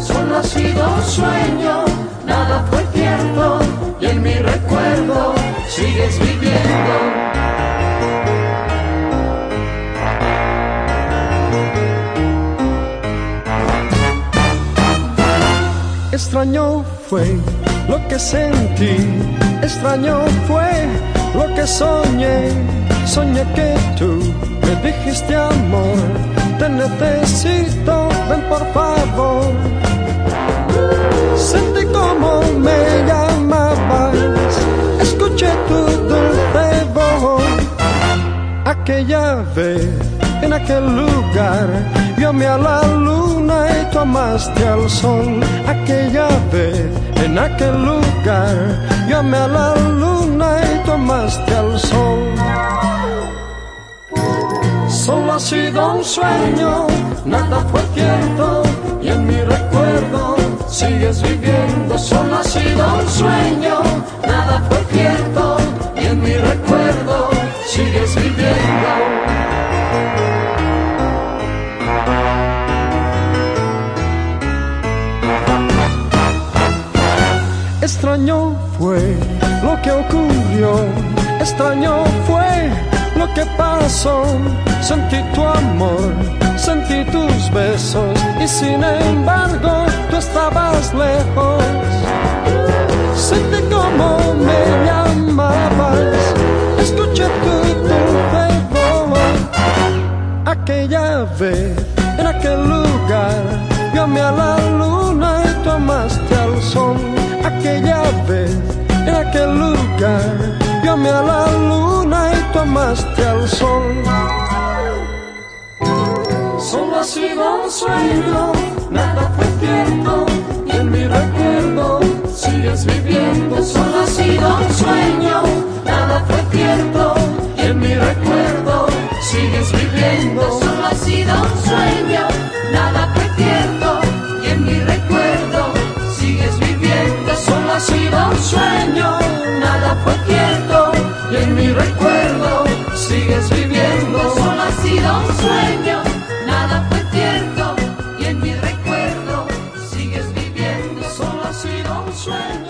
Solo ha sido sueño, nada fue cierto y en mi recuerdo sigues viviendo. Extraño fue lo que sentí, extraño fue lo que soñé, soñé que tú me dijiste amor, te necesito, ven por favor. Sentí como me llamabas, escuché tu dulce voz, aquella vez en aquel lugar, me a la luna y tú amaste al sol, aquella vez en aquel lugar, me a la luna sido un sueño, nada fue cierto y en mi recuerdo sigues viviendo. Solo ha sido un sueño, nada fue cierto y en mi recuerdo sigues viviendo. Extraño fue lo que ocurrió, extraño fue lo que pasó. Sentí tu amor, sentí tus besos y sin embargo tú estabas lejos. Sentí como me llamabas, escuché tu voz. Aquella vez, en aquel lugar, llevaste al sol. Solo ha sido un sueño, nada fue cierto, y en mi recuerdo sigues viviendo. Solo ha sido un sueño, nada fue cierto, y en mi recuerdo sigues viviendo. Solo ha sido un sueño, nada fue cierto, y en mi recuerdo sigues viviendo. Solo ha sido un sueño, nada fue cierto. shine.